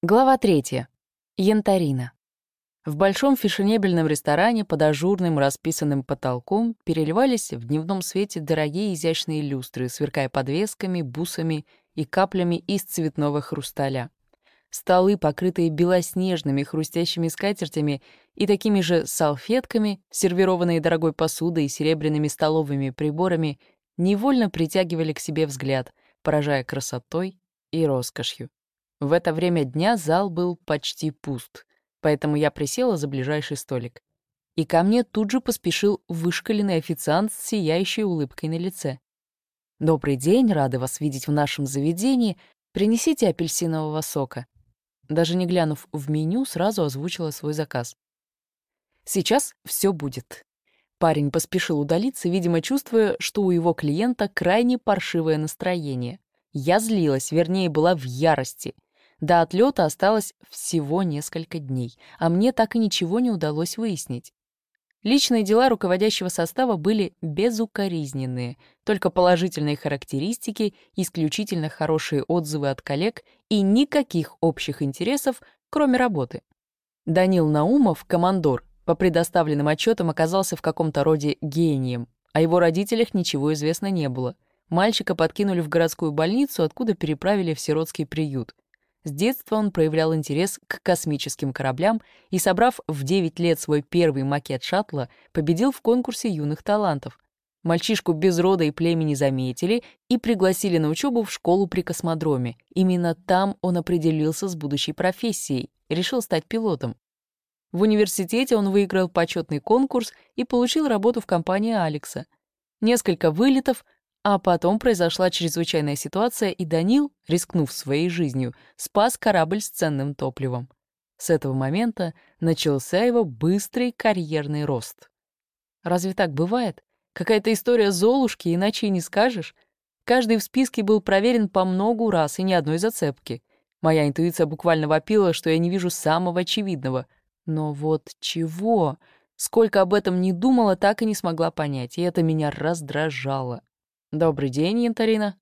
Глава третья. Янтарина. В большом фешенебельном ресторане под ажурным расписанным потолком переливались в дневном свете дорогие изящные люстры, сверкая подвесками, бусами и каплями из цветного хрусталя. Столы, покрытые белоснежными хрустящими скатертями и такими же салфетками, сервированные дорогой посудой и серебряными столовыми приборами, невольно притягивали к себе взгляд, поражая красотой и роскошью. В это время дня зал был почти пуст, поэтому я присела за ближайший столик. И ко мне тут же поспешил вышкаленный официант с сияющей улыбкой на лице. «Добрый день, рады вас видеть в нашем заведении. Принесите апельсинового сока». Даже не глянув в меню, сразу озвучила свой заказ. «Сейчас все будет». Парень поспешил удалиться, видимо, чувствуя, что у его клиента крайне паршивое настроение. Я злилась, вернее, была в ярости — до отлета осталось всего несколько дней, а мне так и ничего не удалось выяснить. Личные дела руководящего состава были безукоризненные, только положительные характеристики, исключительно хорошие отзывы от коллег и никаких общих интересов, кроме работы. Данил Наумов, командор, по предоставленным отчетам оказался в каком-то роде гением. О его родителях ничего известно не было. Мальчика подкинули в городскую больницу, откуда переправили в сиротский приют — с детства он проявлял интерес к космическим кораблям и, собрав в 9 лет свой первый макет шаттла, победил в конкурсе юных талантов. Мальчишку без рода и племени заметили и пригласили на учебу в школу при космодроме. Именно там он определился с будущей профессией, решил стать пилотом. В университете он выиграл почетный конкурс и получил работу в компании Алекса. Несколько вылетов — а потом произошла чрезвычайная ситуация, и Данил, рискнув своей жизнью, спас корабль с ценным топливом. С этого момента начался его быстрый карьерный рост. Разве так бывает? Какая-то история Золушки, иначе и не скажешь. Каждый в списке был проверен по многу раз и ни одной зацепки. Моя интуиция буквально вопила, что я не вижу самого очевидного. Но вот чего? Сколько об этом не думала, так и не смогла понять, и это меня раздражало. «Добрый день, Янтарина».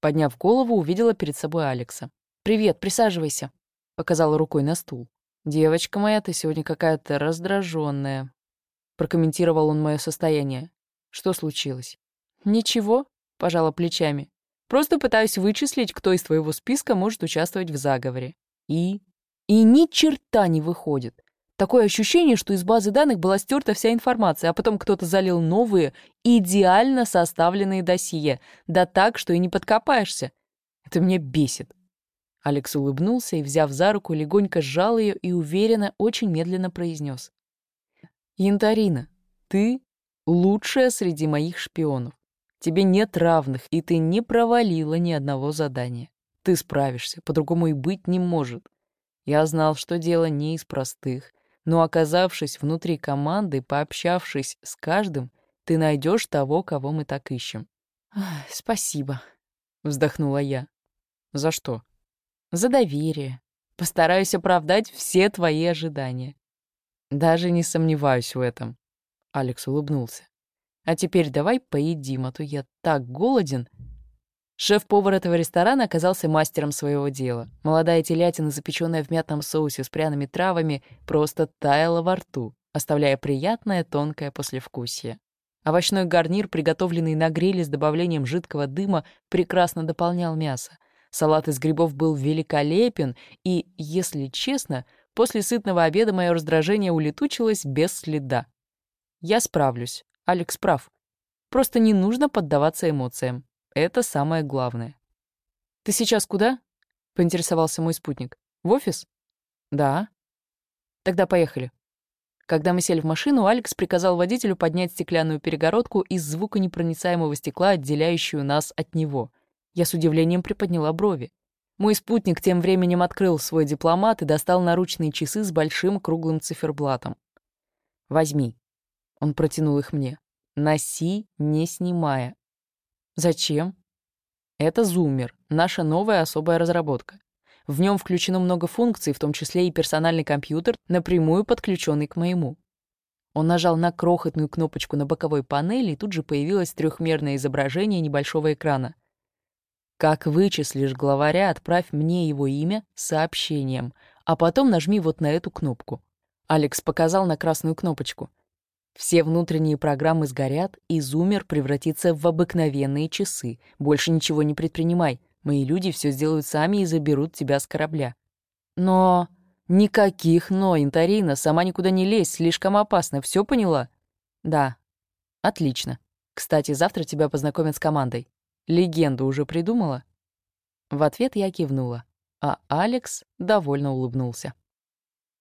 Подняв голову, увидела перед собой Алекса. «Привет, присаживайся», — показала рукой на стул. «Девочка моя, ты сегодня какая-то раздраженная», — прокомментировал он мое состояние. «Что случилось?» «Ничего», — пожала плечами. «Просто пытаюсь вычислить, кто из твоего списка может участвовать в заговоре. И? И ни черта не выходит. Такое ощущение, что из базы данных была стерта вся информация, а потом кто-то залил новые, идеально составленные досье, да так, что и не подкопаешься. Это меня бесит. Алекс улыбнулся и, взяв за руку, легонько сжал ее и уверенно, очень медленно произнес. «Янтарина, ты лучшая среди моих шпионов. Тебе нет равных, и ты не провалила ни одного задания. Ты справишься, по-другому и быть не может. Я знал, что дело не из простых, но оказавшись внутри команды, пообщавшись с каждым, ты найдешь того, кого мы так ищем. «Спасибо», — вздохнула я. «За что?» «За доверие. Постараюсь оправдать все твои ожидания». «Даже не сомневаюсь в этом», — Алекс улыбнулся. «А теперь давай поедим, а то я так голоден». Шеф-повар этого ресторана оказался мастером своего дела. Молодая телятина, запеченная в мятном соусе с пряными травами, просто таяла во рту, оставляя приятное тонкое послевкусие. Овощной гарнир, приготовленный на гриле с добавлением жидкого дыма, прекрасно дополнял мясо. Салат из грибов был великолепен, и, если честно, после сытного обеда мое раздражение улетучилось без следа. Я справлюсь. Алекс прав. Просто не нужно поддаваться эмоциям. Это самое главное. «Ты сейчас куда?» — поинтересовался мой спутник. «В офис?» «Да». «Тогда поехали». Когда мы сели в машину, Алекс приказал водителю поднять стеклянную перегородку из звуконепроницаемого стекла, отделяющую нас от него. Я с удивлением приподняла брови. Мой спутник тем временем открыл свой дипломат и достал наручные часы с большим круглым циферблатом. «Возьми». Он протянул их мне. «Носи, не снимая. Зачем? Это зумер, наша новая особая разработка. В нем включено много функций, в том числе и персональный компьютер, напрямую подключенный к моему. Он нажал на крохотную кнопочку на боковой панели, и тут же появилось трехмерное изображение небольшого экрана. Как вычислишь главаря, отправь мне его имя сообщением, а потом нажми вот на эту кнопку. Алекс показал на красную кнопочку. Все внутренние программы сгорят, и зумер превратится в обыкновенные часы. Больше ничего не предпринимай. Мои люди все сделают сами и заберут тебя с корабля. Но... Никаких «но», Интарина, сама никуда не лезь, слишком опасно, все поняла? Да. Отлично. Кстати, завтра тебя познакомят с командой. Легенду уже придумала? В ответ я кивнула, а Алекс довольно улыбнулся.